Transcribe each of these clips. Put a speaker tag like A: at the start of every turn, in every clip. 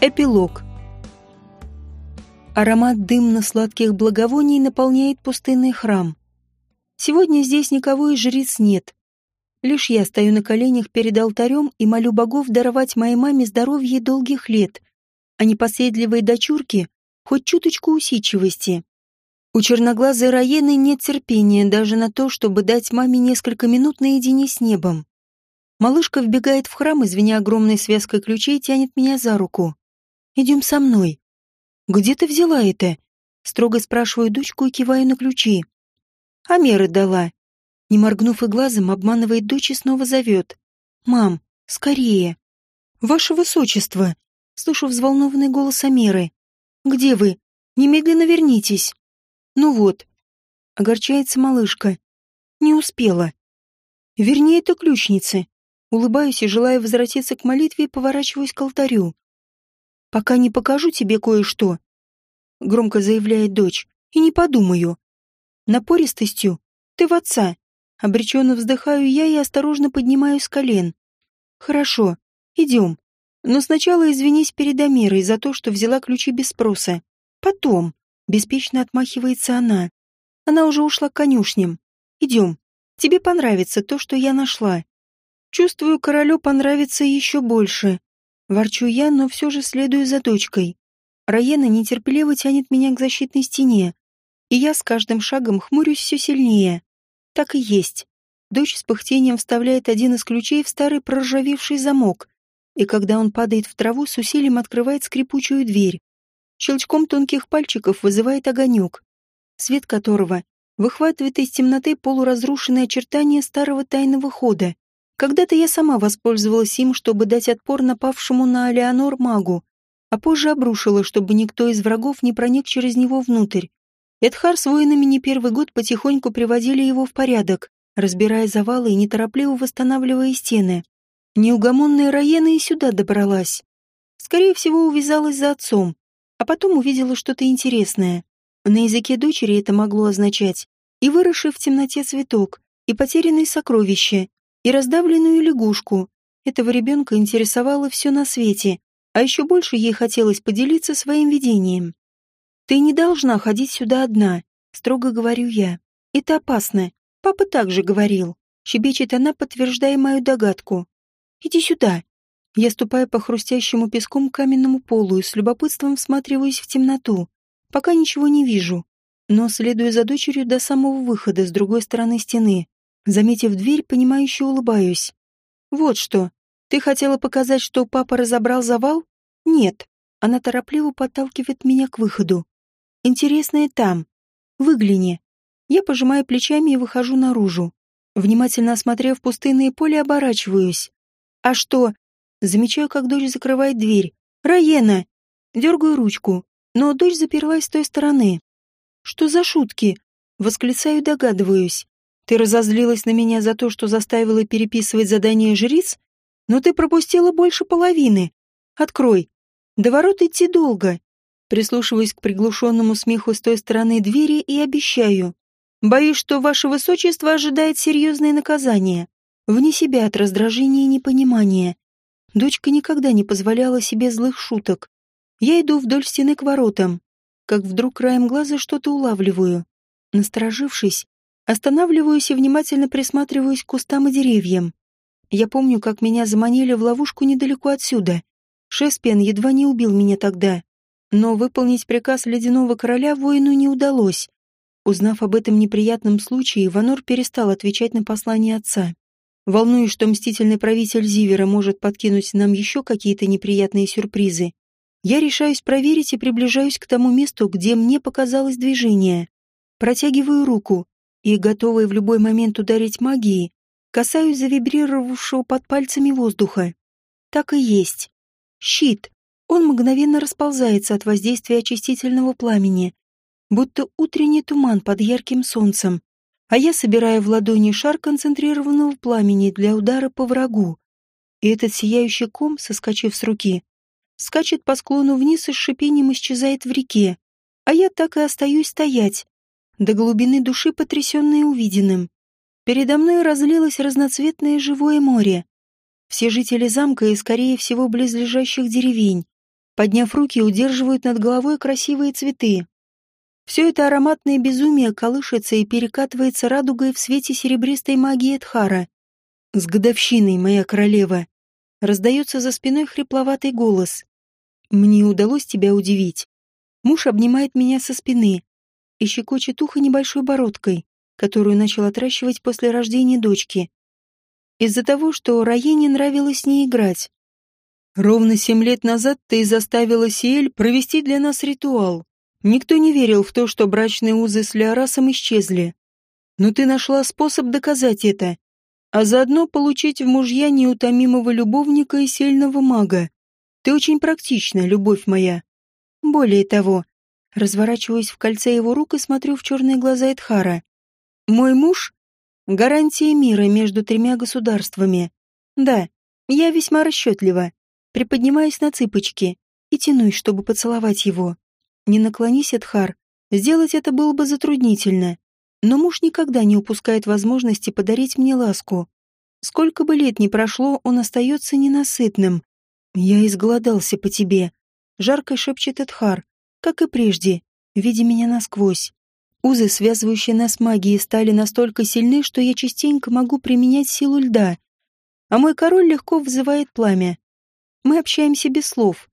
A: Эпилог. Аромат дымно-сладких благовоний наполняет пустынный храм. Сегодня здесь никого из жриц нет. Лишь я стою на коленях перед алтарем и молю богов даровать моей маме здоровье долгих лет, а непоседливой дочурке хоть чуточку усидчивости. У черноглазой Раены нет терпения даже на то, чтобы дать маме несколько минут наедине с небом. Малышка вбегает в храм, извиня огромной связкой ключей, тянет меня за руку. Идем со мной. Где ты взяла это? Строго спрашиваю дочку и киваю на ключи. А меры дала. Не моргнув и глазом, обманывает дочь и снова зовет. Мам, скорее. Ваше высочество. Слышу взволнованный голос Амеры. Где вы? Немедленно вернитесь. Ну вот. Огорчается малышка. Не успела. Вернее, это ключницы. Улыбаюсь и, желая возвратиться к молитве, поворачиваюсь к алтарю пока не покажу тебе кое-что», — громко заявляет дочь, — «и не подумаю». Напористостью ты в отца. Обреченно вздыхаю я и осторожно поднимаюсь с колен. «Хорошо, идем. Но сначала извинись перед Амирой за то, что взяла ключи без спроса. Потом», — беспечно отмахивается она. Она уже ушла к конюшням. «Идем. Тебе понравится то, что я нашла». Чувствую, королю понравится еще больше. Ворчу я, но все же следую за дочкой. Раена нетерпеливо тянет меня к защитной стене, и я с каждым шагом хмурюсь все сильнее. Так и есть. Дочь с пыхтением вставляет один из ключей в старый проржавевший замок, и когда он падает в траву, с усилием открывает скрипучую дверь. Щелчком тонких пальчиков вызывает огонек, свет которого выхватывает из темноты полуразрушенные очертания старого тайного хода. Когда-то я сама воспользовалась им, чтобы дать отпор напавшему на Алеонор магу, а позже обрушила, чтобы никто из врагов не проник через него внутрь. Эдхар с воинами не первый год потихоньку приводили его в порядок, разбирая завалы и неторопливо восстанавливая стены. Неугомонная Раена и сюда добралась. Скорее всего, увязалась за отцом, а потом увидела что-то интересное. На языке дочери это могло означать и выросший в темноте цветок, и потерянные сокровища, и раздавленную лягушку. Этого ребенка интересовало все на свете, а еще больше ей хотелось поделиться своим видением. «Ты не должна ходить сюда одна», — строго говорю я. «Это опасно. Папа также говорил». Щебечет она, подтверждая мою догадку. «Иди сюда». Я ступаю по хрустящему песком каменному полу и с любопытством всматриваюсь в темноту. Пока ничего не вижу, но следую за дочерью до самого выхода с другой стороны стены. Заметив дверь, понимающе улыбаюсь. «Вот что. Ты хотела показать, что папа разобрал завал? Нет. Она торопливо подталкивает меня к выходу. Интересное там. Выгляни. Я пожимаю плечами и выхожу наружу. Внимательно осмотрев пустынное поле, оборачиваюсь. А что? Замечаю, как дочь закрывает дверь. Раена! Дергаю ручку, но дочь заперлась с той стороны. Что за шутки? Восклицаю, догадываюсь. Ты разозлилась на меня за то, что заставила переписывать задание жриц? Но ты пропустила больше половины. Открой. До ворот идти долго. Прислушиваюсь к приглушенному смеху с той стороны двери и обещаю. Боюсь, что ваше высочество ожидает серьезное наказание. Вне себя от раздражения и непонимания. Дочка никогда не позволяла себе злых шуток. Я иду вдоль стены к воротам, как вдруг краем глаза что-то улавливаю. Насторожившись, Останавливаюсь и внимательно присматриваюсь к кустам и деревьям. Я помню, как меня заманили в ловушку недалеко отсюда. Шеспиан едва не убил меня тогда. Но выполнить приказ ледяного короля воину не удалось. Узнав об этом неприятном случае, Ванор перестал отвечать на послание отца. Волнуюсь, что мстительный правитель Зивера может подкинуть нам еще какие-то неприятные сюрпризы. Я решаюсь проверить и приближаюсь к тому месту, где мне показалось движение. Протягиваю руку, и, готовая в любой момент ударить магией, касаюсь завибрировавшего под пальцами воздуха. Так и есть. Щит. Он мгновенно расползается от воздействия очистительного пламени, будто утренний туман под ярким солнцем, а я собираю в ладони шар концентрированного пламени для удара по врагу. И этот сияющий ком, соскочив с руки, скачет по склону вниз и с шипением исчезает в реке, а я так и остаюсь стоять, до глубины души потрясенные увиденным. Передо мной разлилось разноцветное живое море. Все жители замка и, скорее всего, близлежащих деревень подняв руки, удерживают над головой красивые цветы. Все это ароматное безумие колышется и перекатывается радугой в свете серебристой магии Эдхара. «С годовщиной, моя королева!» Раздается за спиной хрипловатый голос. «Мне удалось тебя удивить». Муж обнимает меня со спины и щекочет ухо небольшой бородкой, которую начал отращивать после рождения дочки. Из-за того, что Раене нравилось с ней играть. Ровно семь лет назад ты заставила Сиэль провести для нас ритуал. Никто не верил в то, что брачные узы с Леорасом исчезли. Но ты нашла способ доказать это, а заодно получить в мужья неутомимого любовника и сильного мага. Ты очень практична, любовь моя. Более того, разворачиваюсь в кольце его рук и смотрю в черные глаза Эдхара. Мой муж — гарантия мира между тремя государствами. Да, я весьма расчетлива, приподнимаясь на цыпочки и тянусь, чтобы поцеловать его. Не наклонись, Эдхар, сделать это было бы затруднительно. Но муж никогда не упускает возможности подарить мне ласку. Сколько бы лет ни прошло, он остается ненасытным. «Я изголодался по тебе», — жарко шепчет Эдхар, как и прежде, видя меня насквозь. Узы, связывающие нас магией, стали настолько сильны, что я частенько могу применять силу льда, а мой король легко вызывает пламя. Мы общаемся без слов,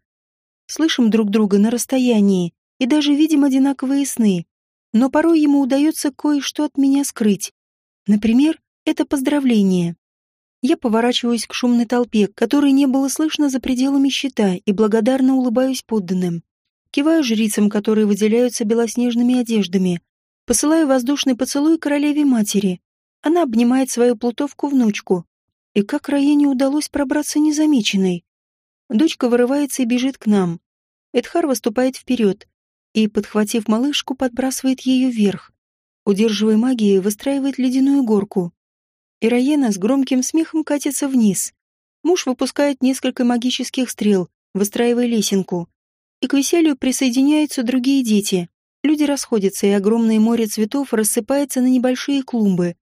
A: слышим друг друга на расстоянии и даже видим одинаковые сны, но порой ему удается кое-что от меня скрыть. Например, это поздравление. Я поворачиваюсь к шумной толпе, которой не было слышно за пределами щита, и благодарно улыбаюсь подданным. Киваю жрицам, которые выделяются белоснежными одеждами, Посылаю воздушный поцелуй королеве-матери. Она обнимает свою плутовку-внучку. И как Раене удалось пробраться незамеченной? Дочка вырывается и бежит к нам. Эдхар выступает вперед и, подхватив малышку, подбрасывает ее вверх. Удерживая магией, выстраивает ледяную горку. И Раена с громким смехом катится вниз. Муж выпускает несколько магических стрел, выстраивая лесенку. И к веселью присоединяются другие дети. Люди расходятся, и огромное море цветов рассыпается на небольшие клумбы.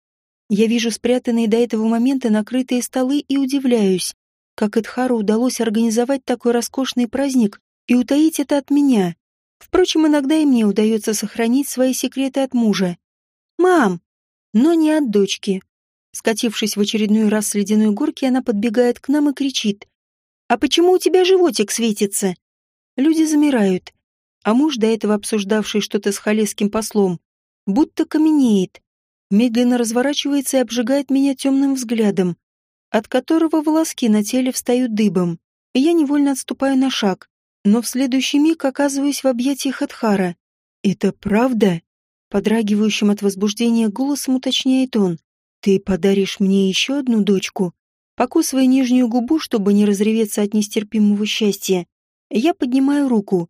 A: Я вижу спрятанные до этого момента накрытые столы и удивляюсь, как Эдхару удалось организовать такой роскошный праздник и утаить это от меня. Впрочем, иногда и мне удается сохранить свои секреты от мужа. «Мам!» Но не от дочки. Скатившись в очередной раз с ледяной горки, она подбегает к нам и кричит. «А почему у тебя животик светится?» Люди замирают, а муж, до этого обсуждавший что-то с халесским послом, будто каменеет, медленно разворачивается и обжигает меня темным взглядом, от которого волоски на теле встают дыбом, и я невольно отступаю на шаг, но в следующий миг оказываюсь в объятиях Эдхара. «Это правда?» Подрагивающим от возбуждения голосом уточняет он. «Ты подаришь мне еще одну дочку?» Покусывая нижнюю губу, чтобы не разреветься от нестерпимого счастья, я поднимаю руку,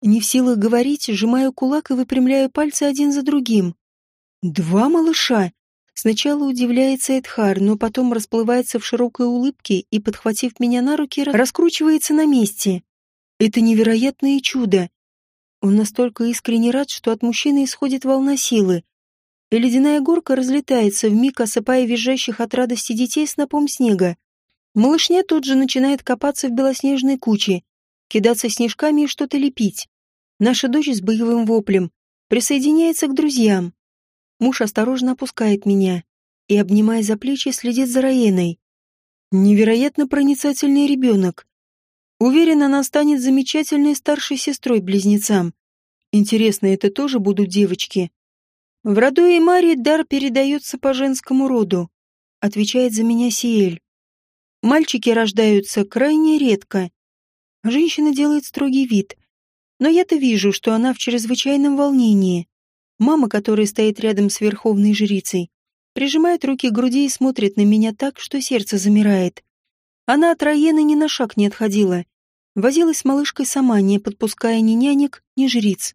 A: не в силах говорить, сжимаю кулак и выпрямляю пальцы один за другим. «Два малыша!» Сначала удивляется Эдхар, но потом расплывается в широкой улыбке и, подхватив меня на руки, раскручивается на месте. Это невероятное чудо. Он настолько искренне рад, что от мужчины исходит волна силы. И ледяная горка разлетается, вмиг осыпая визжащих от радости детей снопом снега. Малышня тут же начинает копаться в белоснежной куче, кидаться снежками и что-то лепить. Наша дочь с боевым воплем присоединяется к друзьям. Муж осторожно опускает меня и, обнимая за плечи, следит за Раеной. Невероятно проницательный ребенок. Уверен, она станет замечательной старшей сестрой близнецам. Интересно, это тоже будут девочки? В роду Эмари дар передается по женскому роду, отвечает за меня Сиэль. Мальчики рождаются крайне редко. Женщина делает строгий вид, но я-то вижу, что она в чрезвычайном волнении. Мама, которая стоит рядом с верховной жрицей, прижимает руки к груди и смотрит на меня так, что сердце замирает. Она от Раены ни на шаг не отходила. Возилась с малышкой сама, не подпуская ни нянек, ни жриц.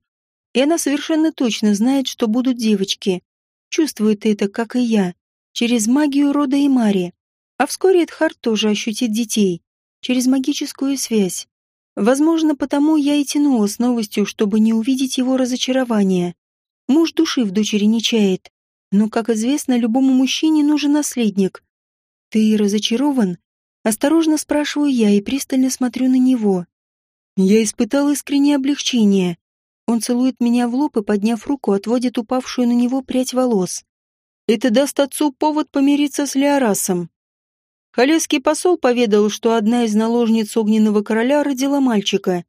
A: И она совершенно точно знает, что будут девочки. Чувствует это, как и я, через магию рода и Мари. А вскоре Эдхард тоже ощутит детей, через магическую связь. Возможно, потому я и тянула с новостью, чтобы не увидеть его разочарования. Муж души в дочери не чает, но, как известно, любому мужчине нужен наследник. «Ты разочарован?» Осторожно спрашиваю я и пристально смотрю на него. Я испытал искреннее облегчение. Он целует меня в лоб и, подняв руку, отводит упавшую на него прядь волос. Это даст отцу повод помириться с Леорасом. Халесский посол поведал, что одна из наложниц огненного короля родила мальчика.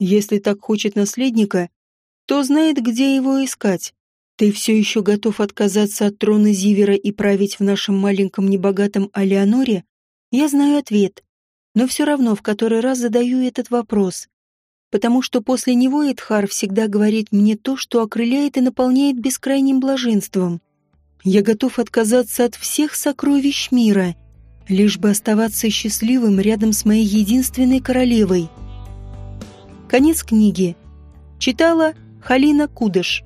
A: Если так хочет наследника, то знает, где его искать. Ты все еще готов отказаться от трона Зивера и править в нашем маленьком небогатом Алеоноре? Я знаю ответ, но все равно в который раз задаю этот вопрос. Потому что после него Эдхар всегда говорит мне то, что окрыляет и наполняет бескрайним блаженством. Я готов отказаться от всех сокровищ мира, лишь бы оставаться счастливым рядом с моей единственной королевой. Конец книги. Читала Халина Кудыш.